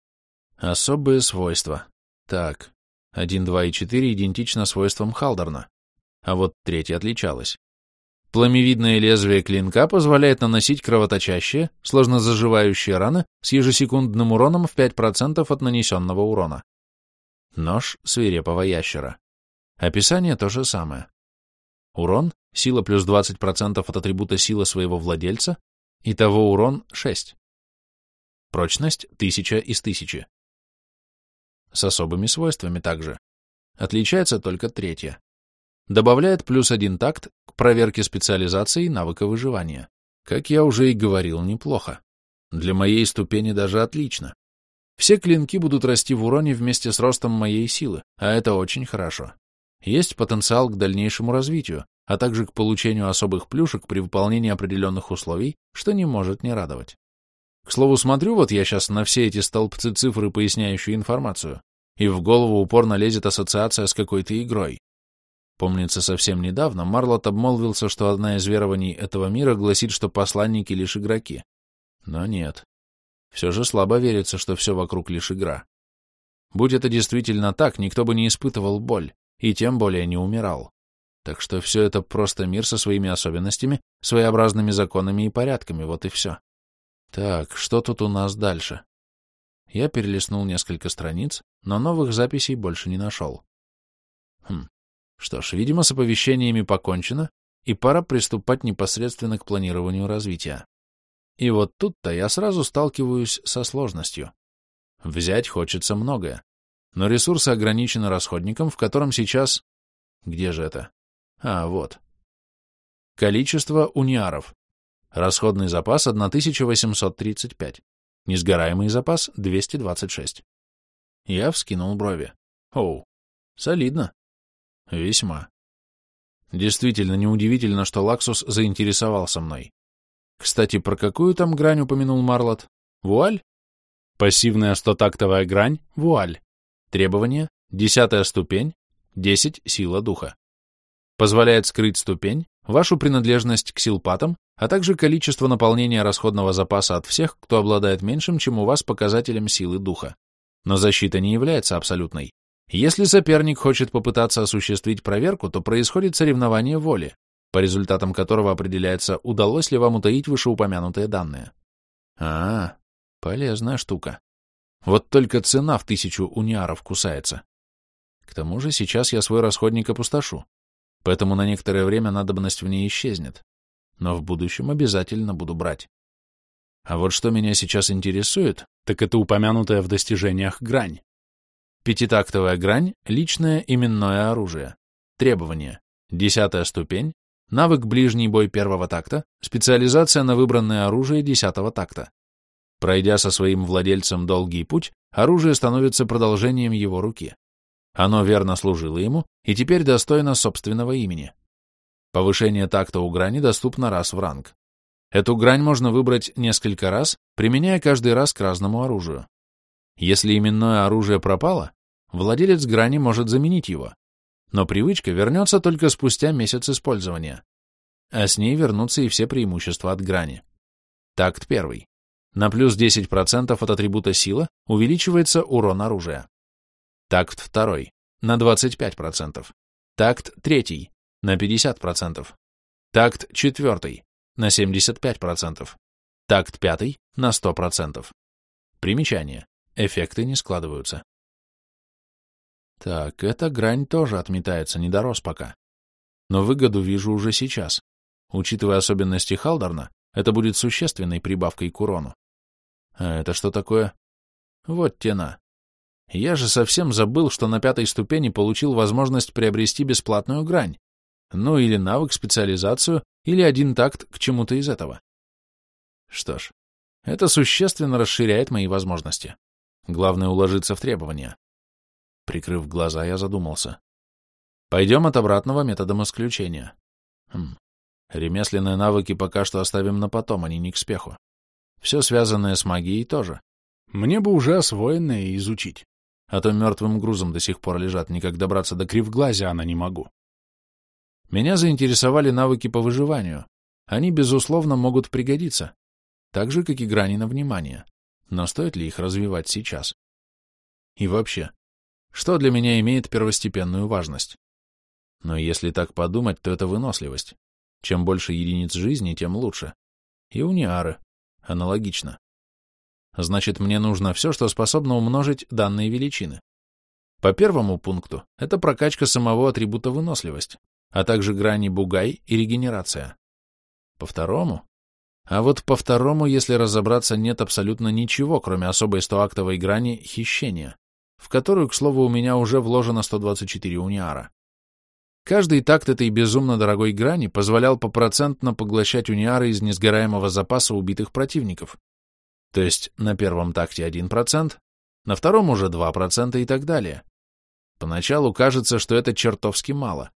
Особые свойства. Так, 1, 2 и 4 идентично свойствам Халдорна а вот третья отличалась. Пламевидное лезвие клинка позволяет наносить кровоточащие, сложно заживающие раны с ежесекундным уроном в 5% от нанесенного урона. Нож свирепого ящера. Описание то же самое. Урон, сила плюс 20% от атрибута сила своего владельца, итого урон 6. Прочность 1000 из 1000. С особыми свойствами также. Отличается только третья добавляет плюс один такт к проверке специализации и навыка выживания. Как я уже и говорил, неплохо. Для моей ступени даже отлично. Все клинки будут расти в уроне вместе с ростом моей силы, а это очень хорошо. Есть потенциал к дальнейшему развитию, а также к получению особых плюшек при выполнении определенных условий, что не может не радовать. К слову, смотрю вот я сейчас на все эти столбцы цифры, поясняющие информацию, и в голову упорно лезет ассоциация с какой-то игрой. Помнится, совсем недавно Марлот обмолвился, что одна из верований этого мира гласит, что посланники лишь игроки. Но нет. Все же слабо верится, что все вокруг лишь игра. Будь это действительно так, никто бы не испытывал боль, и тем более не умирал. Так что все это просто мир со своими особенностями, своеобразными законами и порядками, вот и все. Так, что тут у нас дальше? Я перелистнул несколько страниц, но новых записей больше не нашел. Хм, что ж, видимо, с оповещениями покончено, и пора приступать непосредственно к планированию развития. И вот тут-то я сразу сталкиваюсь со сложностью. Взять хочется многое, но ресурсы ограничены расходником, в котором сейчас... Где же это? А, вот. Количество униаров. Расходный запас 1835. Несгораемый запас 226. Я вскинул брови. Оу, солидно. Весьма. Действительно неудивительно, что Лаксус заинтересовался мной. Кстати, про какую там грань упомянул Марлот? Вуаль? Пассивная стотактовая грань — вуаль. Требование — десятая ступень, 10 — сила духа. Позволяет скрыть ступень, вашу принадлежность к силпатам, а также количество наполнения расходного запаса от всех, кто обладает меньшим, чем у вас показателем силы духа. Но защита не является абсолютной. Если соперник хочет попытаться осуществить проверку, то происходит соревнование воли, по результатам которого определяется, удалось ли вам утаить вышеупомянутые данные. А, полезная штука. Вот только цена в тысячу униаров кусается. К тому же сейчас я свой расходник опустошу, поэтому на некоторое время надобность в ней исчезнет. Но в будущем обязательно буду брать. А вот что меня сейчас интересует, так это упомянутая в достижениях грань. Пятитактовая грань — личное именное оружие. Требования. Десятая ступень. Навык ближний бой первого такта. Специализация на выбранное оружие десятого такта. Пройдя со своим владельцем долгий путь, оружие становится продолжением его руки. Оно верно служило ему и теперь достойно собственного имени. Повышение такта у грани доступно раз в ранг. Эту грань можно выбрать несколько раз, применяя каждый раз к разному оружию. Если именное оружие пропало, владелец грани может заменить его, но привычка вернется только спустя месяц использования, а с ней вернутся и все преимущества от грани. Такт первый. На плюс 10% от атрибута сила увеличивается урон оружия. Такт второй. На 25%. Такт третий. На 50%. Такт четвертый. На 75%. Такт пятый. На 100%. Примечание. Эффекты не складываются. Так, эта грань тоже отметается, не дорос пока. Но выгоду вижу уже сейчас. Учитывая особенности Халдорна, это будет существенной прибавкой к урону. А это что такое? Вот тена. Я же совсем забыл, что на пятой ступени получил возможность приобрести бесплатную грань. Ну или навык, специализацию, или один такт к чему-то из этого. Что ж, это существенно расширяет мои возможности. Главное — уложиться в требования. Прикрыв глаза, я задумался. Пойдем от обратного методом исключения. Хм. Ремесленные навыки пока что оставим на потом, они не к спеху. Все связанное с магией тоже. Мне бы уже освоенное изучить. А то мертвым грузом до сих пор лежат, никак добраться до кривглазя она не могу. Меня заинтересовали навыки по выживанию. Они, безусловно, могут пригодиться. Так же, как и грани на внимание. Но стоит ли их развивать сейчас? И вообще, что для меня имеет первостепенную важность? Но если так подумать, то это выносливость. Чем больше единиц жизни, тем лучше. И униары. Аналогично. Значит, мне нужно все, что способно умножить данные величины. По первому пункту это прокачка самого атрибута выносливость, а также грани бугай и регенерация. По второму а вот по второму, если разобраться, нет абсолютно ничего, кроме особой стоактовой грани хищения, в которую, к слову, у меня уже вложено 124 униара. Каждый такт этой безумно дорогой грани позволял попроцентно поглощать униары из несгораемого запаса убитых противников. То есть на первом такте 1%, на втором уже 2% и так далее. Поначалу кажется, что это чертовски мало.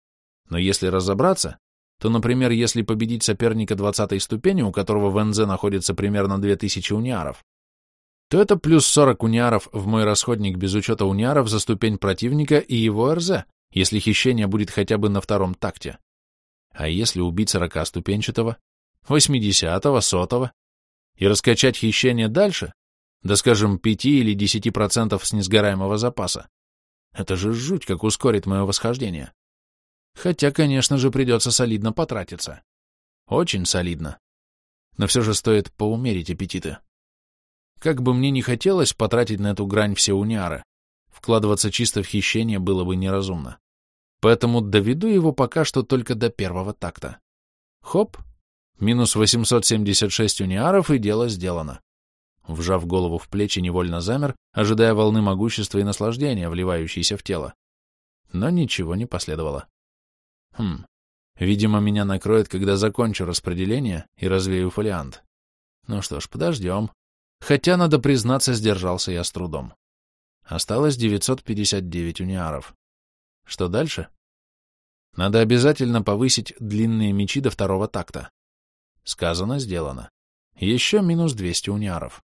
Но если разобраться, то, например, если победить соперника 20 ступени, у которого в НЗ находится примерно 2000 униаров, то это плюс 40 униаров в мой расходник без учета униаров за ступень противника и его РЗ, если хищение будет хотя бы на втором такте. А если убить 40-ступенчатого, 80-го, 100 и раскачать хищение дальше, да, скажем, 5 или 10% с несгораемого запаса, это же жуть, как ускорит мое восхождение. Хотя, конечно же, придется солидно потратиться. Очень солидно. Но все же стоит поумерить аппетиты. Как бы мне ни хотелось потратить на эту грань все униары, вкладываться чисто в хищение было бы неразумно. Поэтому доведу его пока что только до первого такта. Хоп, минус 876 униаров, и дело сделано. Вжав голову в плечи, невольно замер, ожидая волны могущества и наслаждения, вливающейся в тело. Но ничего не последовало. Хм, видимо, меня накроет, когда закончу распределение и развею фолиант. Ну что ж, подождем. Хотя, надо признаться, сдержался я с трудом. Осталось 959 униаров. Что дальше? Надо обязательно повысить длинные мечи до второго такта. Сказано, сделано. Еще минус 200 униаров.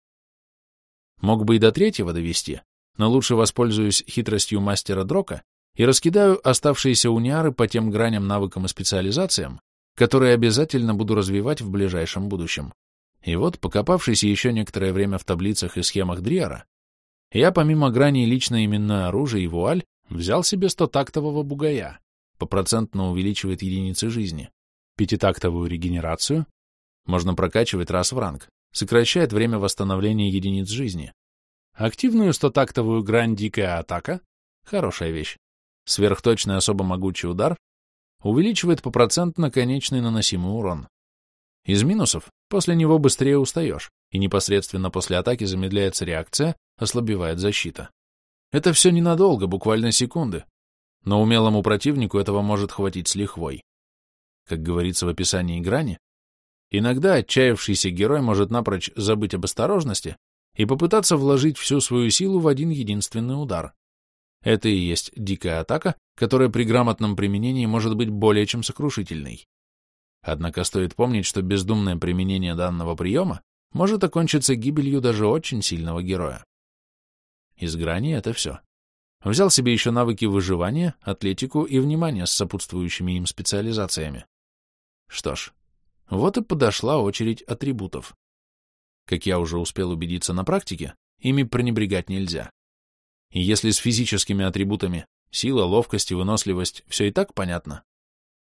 Мог бы и до третьего довести, но лучше воспользуюсь хитростью мастера Дрока и раскидаю оставшиеся униары по тем граням, навыкам и специализациям, которые обязательно буду развивать в ближайшем будущем. И вот, покопавшись еще некоторое время в таблицах и схемах Дриара, я помимо граней лично именное оружие и вуаль взял себе стотактового бугая, попроцентно увеличивает единицы жизни, пятитактовую регенерацию, можно прокачивать раз в ранг, сокращает время восстановления единиц жизни. Активную стотактовую грань «Дикая атака» — хорошая вещь. Сверхточный особо могучий удар увеличивает попроцентно конечный наносимый урон. Из минусов после него быстрее устаешь, и непосредственно после атаки замедляется реакция, ослабевает защита. Это все ненадолго, буквально секунды, но умелому противнику этого может хватить с лихвой. Как говорится в описании грани, иногда отчаявшийся герой может напрочь забыть об осторожности и попытаться вложить всю свою силу в один единственный удар. Это и есть дикая атака, которая при грамотном применении может быть более чем сокрушительной. Однако стоит помнить, что бездумное применение данного приема может окончиться гибелью даже очень сильного героя. Из грани это все. Взял себе еще навыки выживания, атлетику и внимание с сопутствующими им специализациями. Что ж, вот и подошла очередь атрибутов. Как я уже успел убедиться на практике, ими пренебрегать нельзя. И если с физическими атрибутами сила, ловкость и выносливость все и так понятно,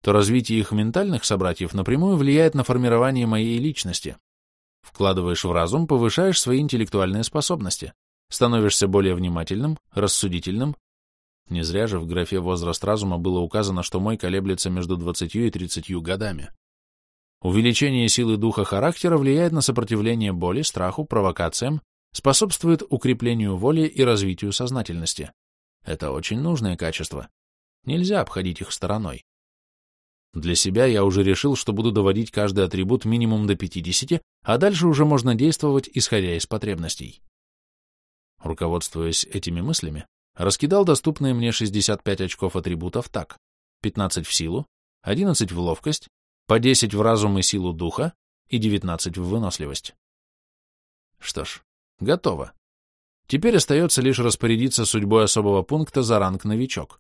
то развитие их ментальных собратьев напрямую влияет на формирование моей личности. Вкладываешь в разум, повышаешь свои интеллектуальные способности, становишься более внимательным, рассудительным. Не зря же в графе «возраст разума» было указано, что мой колеблется между 20 и 30 годами. Увеличение силы духа характера влияет на сопротивление боли, страху, провокациям, способствует укреплению воли и развитию сознательности. Это очень нужное качество. Нельзя обходить их стороной. Для себя я уже решил, что буду доводить каждый атрибут минимум до 50, а дальше уже можно действовать, исходя из потребностей. Руководствуясь этими мыслями, раскидал доступные мне 65 очков атрибутов так. 15 в силу, 11 в ловкость, по 10 в разум и силу духа и 19 в выносливость. Что ж, готово. Теперь остается лишь распорядиться судьбой особого пункта за ранг новичок.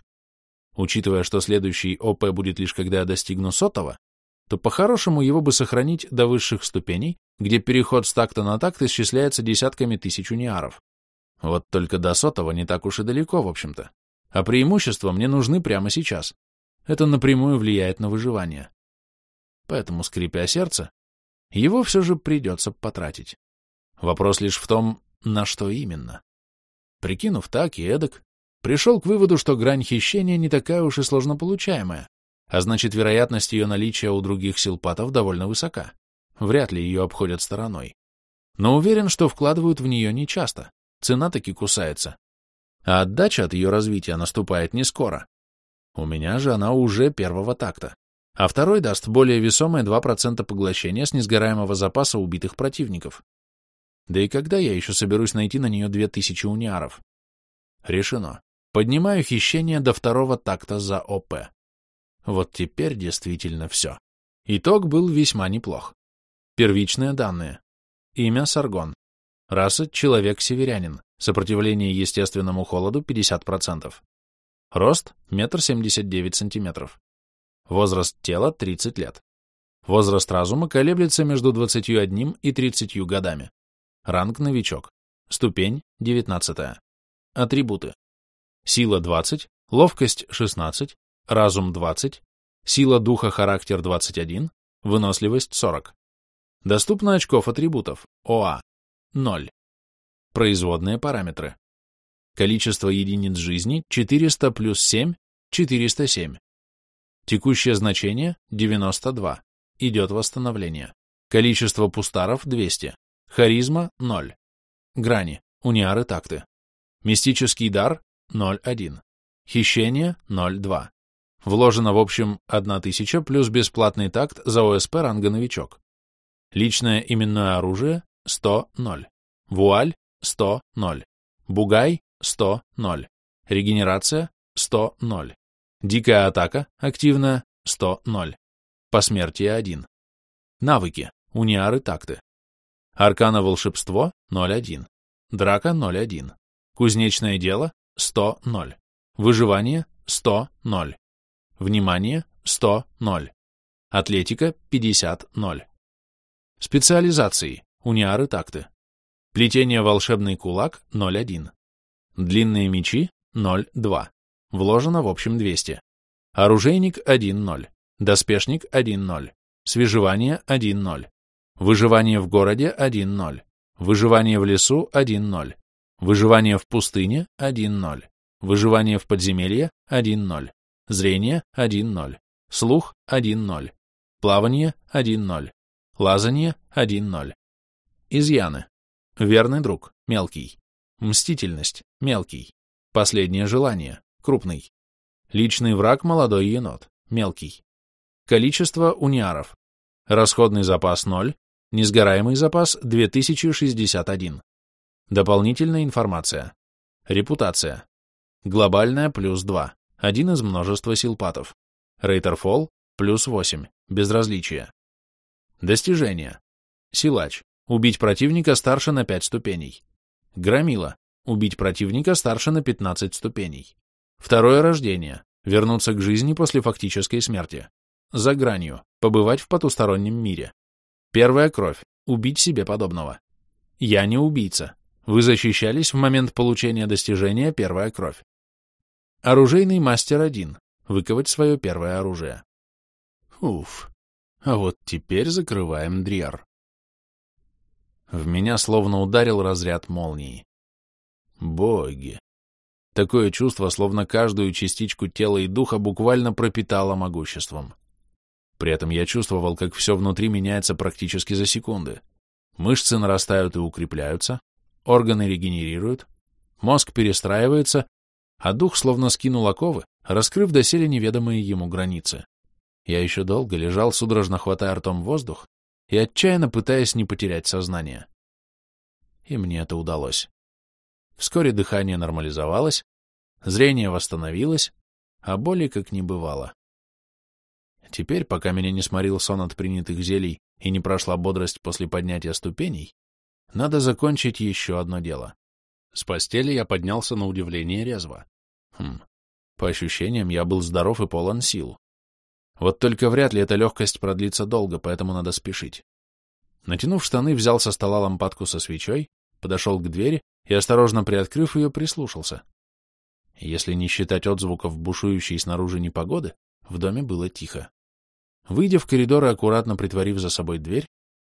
Учитывая, что следующий ОП будет лишь когда я достигну сотого, то по-хорошему его бы сохранить до высших ступеней, где переход с такта на такт исчисляется десятками тысяч униаров. Вот только до сотого не так уж и далеко, в общем-то. А преимущества мне нужны прямо сейчас. Это напрямую влияет на выживание. Поэтому, скрипя сердце, его все же придется потратить. Вопрос лишь в том, на что именно. Прикинув так и эдак, пришел к выводу, что грань хищения не такая уж и сложно получаемая, а значит, вероятность ее наличия у других силпатов довольно высока. Вряд ли ее обходят стороной. Но уверен, что вкладывают в нее нечасто цена таки кусается. А отдача от ее развития наступает не скоро. У меня же она уже первого такта. А второй даст более весомые 2% поглощения с несгораемого запаса убитых противников. Да и когда я еще соберусь найти на нее 2000 униаров? Решено. Поднимаю хищение до второго такта за ОП. Вот теперь действительно все. Итог был весьма неплох. Первичные данные. Имя Саргон. Раса – человек-северянин. Сопротивление естественному холоду 50%. Рост – 1,79 см. Возраст тела – 30 лет. Возраст разума колеблется между 21 и 30 годами. Ранг новичок. Ступень 19. Атрибуты. Сила 20, ловкость 16, разум 20, сила духа характер 21, выносливость 40. Доступно очков атрибутов. ОА 0. Производные параметры. Количество единиц жизни 400 плюс 7 – 407. Текущее значение – 92. Идет восстановление. Количество пустаров – 200. Харизма – 0. Грани. Униары такты. Мистический дар – 0,1. Хищение – 0,2. Вложено в общем 1000 плюс бесплатный такт за ОСП ранга новичок. Личное именное оружие 100-0. Вуаль 100-0. Бугай 100-0. Регенерация 100-0. Дикая атака активная 100-0. Посмертие 1. Навыки. униары такты. Аркана волшебство 0,1. Драка 0,1. Кузнечное дело 100-0. Выживание 100-0. Внимание 100-0. Атлетика 50-0. Специализации. Униары такты. Плетение волшебный кулак 0,1. Длинные мечи 0,2. Вложено в общем 200. Оружейник 1-0. Доспешник 1-0. Свежевание 1-0. Выживание в городе 1-0. Выживание в лесу 1-0. Выживание в пустыне 1-0. Выживание в подземелье 1-0. Зрение 1-0. Слух 1-0. Плавание 1-0. Лазание 1-0. Изъяны. Верный друг мелкий. Мстительность мелкий. Последнее желание крупный. Личный враг молодой енот мелкий. Количество униаров. Расходный запас 0, несгораемый запас 2061. Дополнительная информация. Репутация. Глобальная плюс 2, один из множества силпатов. Рейтерфол плюс 8, безразличие. Достижение. Силач. Убить противника старше на 5 ступеней. Громила. Убить противника старше на 15 ступеней. Второе рождение. Вернуться к жизни после фактической смерти. За гранью. Побывать в потустороннем мире. Первая кровь. Убить себе подобного. Я не убийца. Вы защищались в момент получения достижения первая кровь. Оружейный мастер один. Выковать свое первое оружие. Уф. А вот теперь закрываем дриар. В меня словно ударил разряд молнии. Боги. Такое чувство, словно каждую частичку тела и духа буквально пропитало могуществом. При этом я чувствовал, как все внутри меняется практически за секунды. Мышцы нарастают и укрепляются, органы регенерируют, мозг перестраивается, а дух словно скинул оковы, раскрыв доселе неведомые ему границы. Я еще долго лежал, судорожно хватая ртом воздух и отчаянно пытаясь не потерять сознание. И мне это удалось. Вскоре дыхание нормализовалось, зрение восстановилось, а боли как не бывало. Теперь, пока меня не сморил сон от принятых зелий и не прошла бодрость после поднятия ступеней, надо закончить еще одно дело. С постели я поднялся на удивление резво. Хм, по ощущениям, я был здоров и полон сил. Вот только вряд ли эта легкость продлится долго, поэтому надо спешить. Натянув штаны, взял со стола лампадку со свечой, подошел к двери и, осторожно приоткрыв ее, прислушался. Если не считать отзвуков бушующей снаружи непогоды, в доме было тихо. Выйдя в коридор и аккуратно притворив за собой дверь,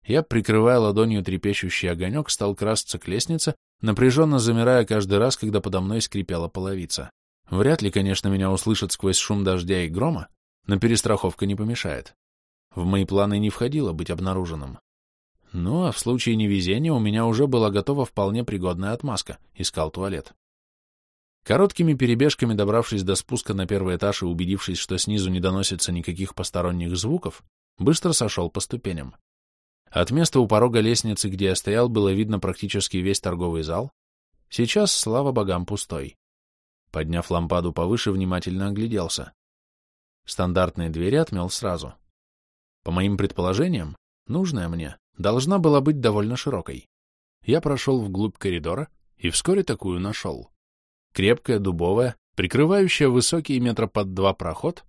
я, прикрывая ладонью трепещущий огонек, стал красться к лестнице, напряженно замирая каждый раз, когда подо мной скрипела половица. Вряд ли, конечно, меня услышат сквозь шум дождя и грома, но перестраховка не помешает. В мои планы не входило быть обнаруженным. Ну, а в случае невезения у меня уже была готова вполне пригодная отмазка — искал туалет. Короткими перебежками добравшись до спуска на первый этаж и убедившись, что снизу не доносится никаких посторонних звуков, быстро сошел по ступеням. От места у порога лестницы, где я стоял, было видно практически весь торговый зал. Сейчас, слава богам, пустой. Подняв лампаду повыше, внимательно огляделся. Стандартные двери отмел сразу. По моим предположениям, нужная мне должна была быть довольно широкой. Я прошел вглубь коридора и вскоре такую нашел. Крепкая, дубовая, прикрывающая высокий метра под два проход,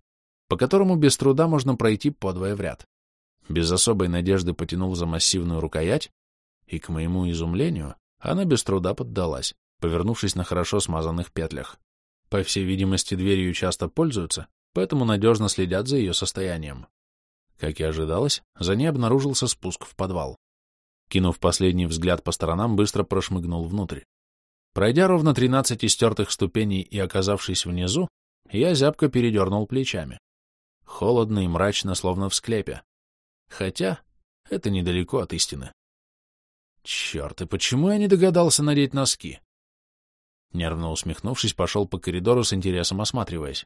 по которому без труда можно пройти подвое в ряд. Без особой надежды потянул за массивную рукоять, и, к моему изумлению, она без труда поддалась, повернувшись на хорошо смазанных петлях. По всей видимости, дверью часто пользуются, поэтому надежно следят за ее состоянием. Как и ожидалось, за ней обнаружился спуск в подвал. Кинув последний взгляд по сторонам, быстро прошмыгнул внутрь. Пройдя ровно тринадцать истертых ступеней и оказавшись внизу, я зябко передернул плечами. Холодно и мрачно, словно в склепе. Хотя это недалеко от истины. Черт, и почему я не догадался надеть носки? Нервно усмехнувшись, пошел по коридору с интересом осматриваясь.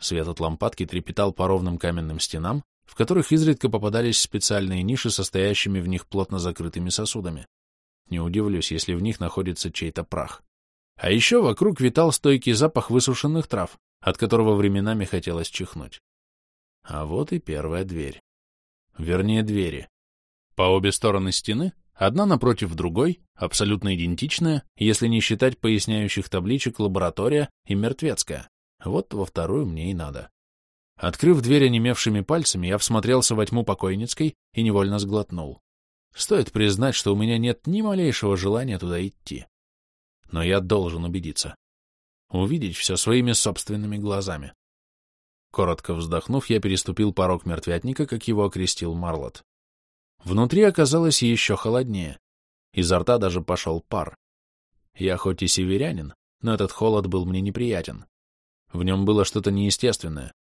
Свет от лампадки трепетал по ровным каменным стенам, в которых изредка попадались специальные ниши, состоящими в них плотно закрытыми сосудами. Не удивлюсь, если в них находится чей-то прах. А еще вокруг витал стойкий запах высушенных трав, от которого временами хотелось чихнуть. А вот и первая дверь. Вернее, двери. По обе стороны стены, одна напротив другой, абсолютно идентичная, если не считать поясняющих табличек «Лаборатория» и «Мертвецкая». Вот во вторую мне и надо. Открыв дверь онемевшими пальцами, я всмотрелся во тьму покойницкой и невольно сглотнул. Стоит признать, что у меня нет ни малейшего желания туда идти. Но я должен убедиться. Увидеть все своими собственными глазами. Коротко вздохнув, я переступил порог мертвятника, как его окрестил Марлот. Внутри оказалось еще холоднее. Изо рта даже пошел пар. Я хоть и северянин, но этот холод был мне неприятен. В нем было что-то неестественное.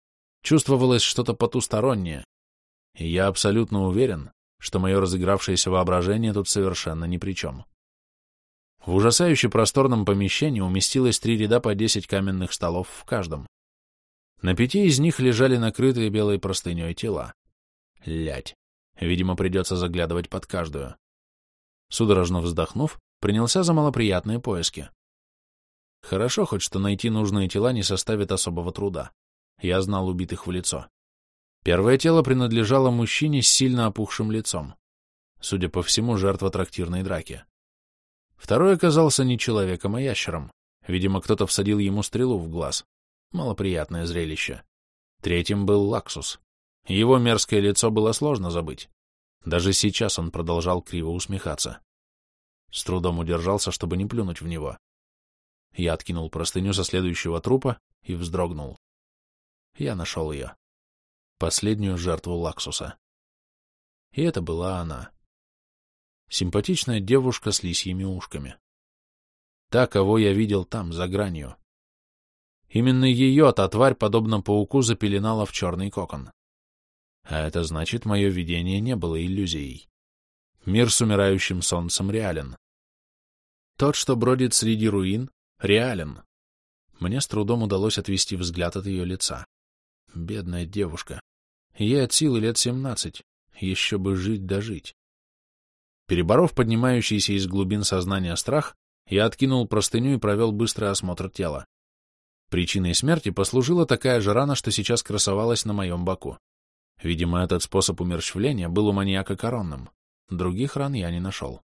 Чувствовалось что-то потустороннее. И я абсолютно уверен, что мое разыгравшееся воображение тут совершенно ни при чем. В ужасающе просторном помещении уместилось три ряда по десять каменных столов в каждом. На пяти из них лежали накрытые белой простыней тела. Лять. Видимо, придется заглядывать под каждую. Судорожно вздохнув, принялся за малоприятные поиски. Хорошо хоть, что найти нужные тела не составит особого труда. Я знал убитых в лицо. Первое тело принадлежало мужчине с сильно опухшим лицом. Судя по всему, жертва трактирной драки. Второй оказался не человеком, а ящером. Видимо, кто-то всадил ему стрелу в глаз. Малоприятное зрелище. Третьим был Лаксус. Его мерзкое лицо было сложно забыть. Даже сейчас он продолжал криво усмехаться. С трудом удержался, чтобы не плюнуть в него. Я откинул простыню со следующего трупа и вздрогнул. Я нашел ее. Последнюю жертву Лаксуса. И это была она. Симпатичная девушка с лисьими ушками. Та, кого я видел там, за гранью. Именно ее та тварь, подобно пауку, запеленала в черный кокон. А это значит, мое видение не было иллюзией. Мир с умирающим солнцем реален. Тот, что бродит среди руин, реален. Мне с трудом удалось отвести взгляд от ее лица. Бедная девушка. Ей от силы лет семнадцать. Еще бы жить да. Переборов поднимающийся из глубин сознания страх, я откинул простыню и провел быстрый осмотр тела. Причиной смерти послужила такая же рана, что сейчас красовалась на моем боку. Видимо, этот способ умерщвления был у маньяка коронным. Других ран я не нашел.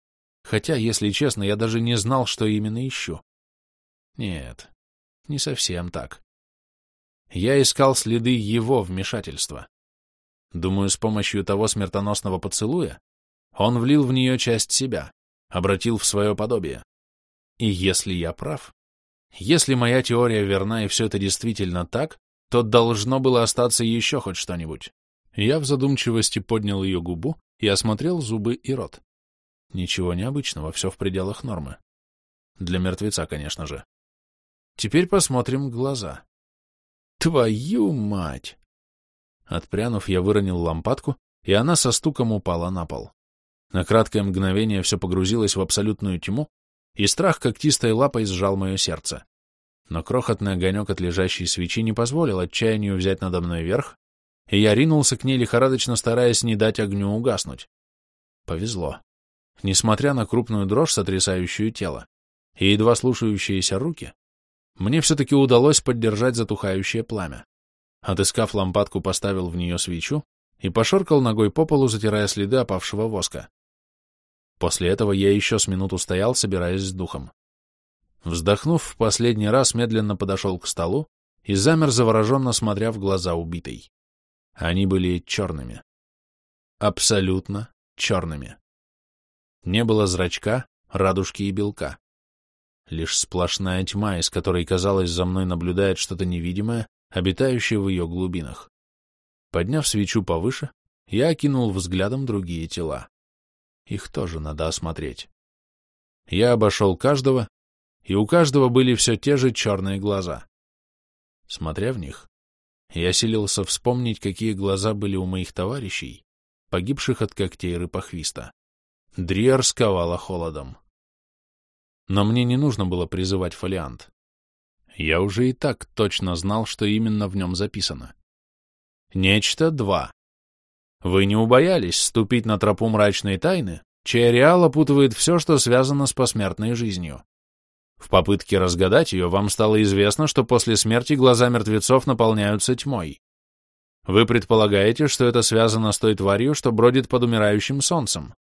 Хотя, если честно, я даже не знал, что именно ищу. Нет, не совсем так. Я искал следы его вмешательства. Думаю, с помощью того смертоносного поцелуя он влил в нее часть себя, обратил в свое подобие. И если я прав, если моя теория верна и все это действительно так, то должно было остаться еще хоть что-нибудь. Я в задумчивости поднял ее губу и осмотрел зубы и рот. Ничего необычного, все в пределах нормы. Для мертвеца, конечно же. Теперь посмотрим глаза. Твою мать! Отпрянув, я выронил лампадку, и она со стуком упала на пол. На краткое мгновение все погрузилось в абсолютную тьму, и страх когтистой лапой сжал мое сердце. Но крохотный огонек от лежащей свечи не позволил отчаянию взять надо мной верх, и я ринулся к ней лихорадочно, стараясь не дать огню угаснуть. Повезло. Несмотря на крупную дрожь, сотрясающую тело, и едва слушающиеся руки, мне все-таки удалось поддержать затухающее пламя. Отыскав лампадку, поставил в нее свечу и пошоркал ногой по полу, затирая следы опавшего воска. После этого я еще с минуту стоял, собираясь с духом. Вздохнув в последний раз, медленно подошел к столу и замер завороженно, смотря в глаза убитой. Они были черными. Абсолютно черными. Не было зрачка, радужки и белка. Лишь сплошная тьма, из которой, казалось, за мной наблюдает что-то невидимое, обитающее в ее глубинах. Подняв свечу повыше, я окинул взглядом другие тела. Их тоже надо осмотреть. Я обошел каждого, и у каждого были все те же черные глаза. Смотря в них, я силился вспомнить, какие глаза были у моих товарищей, погибших от когтей рыпохвиста. Дриар сковала холодом. Но мне не нужно было призывать фолиант. Я уже и так точно знал, что именно в нем записано. Нечто два. Вы не убоялись ступить на тропу мрачной тайны, чей ареал опутывает все, что связано с посмертной жизнью. В попытке разгадать ее вам стало известно, что после смерти глаза мертвецов наполняются тьмой. Вы предполагаете, что это связано с той тварью, что бродит под умирающим солнцем,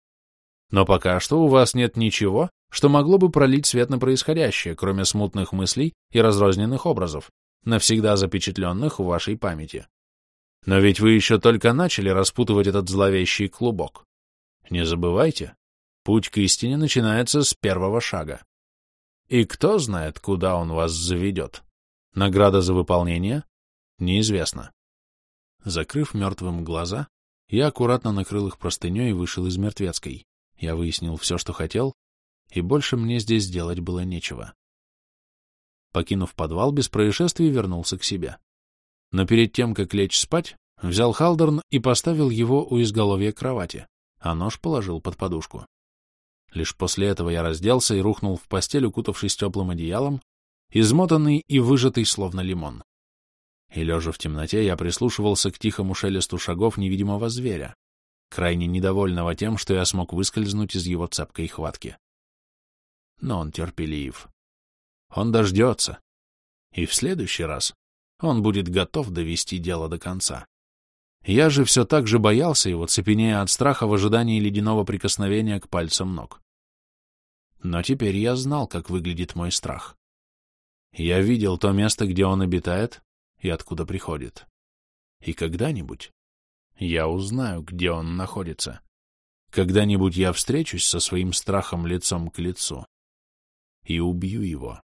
Но пока что у вас нет ничего, что могло бы пролить свет на происходящее, кроме смутных мыслей и разрозненных образов, навсегда запечатленных в вашей памяти. Но ведь вы еще только начали распутывать этот зловещий клубок. Не забывайте, путь к истине начинается с первого шага. И кто знает, куда он вас заведет? Награда за выполнение? Неизвестно. Закрыв мертвым глаза, я аккуратно накрыл их простыней и вышел из мертвецкой. Я выяснил все, что хотел, и больше мне здесь делать было нечего. Покинув подвал, без происшествий вернулся к себе. Но перед тем, как лечь спать, взял халдерн и поставил его у изголовья кровати, а нож положил под подушку. Лишь после этого я разделся и рухнул в постель, укутавшись теплым одеялом, измотанный и выжатый, словно лимон. И, лежа в темноте, я прислушивался к тихому шелесту шагов невидимого зверя, крайне недовольного тем, что я смог выскользнуть из его цепкой хватки. Но он терпелив. Он дождется. И в следующий раз он будет готов довести дело до конца. Я же все так же боялся его, цепенея от страха в ожидании ледяного прикосновения к пальцам ног. Но теперь я знал, как выглядит мой страх. Я видел то место, где он обитает и откуда приходит. И когда-нибудь я узнаю, где он находится. Когда-нибудь я встречусь со своим страхом лицом к лицу и убью его.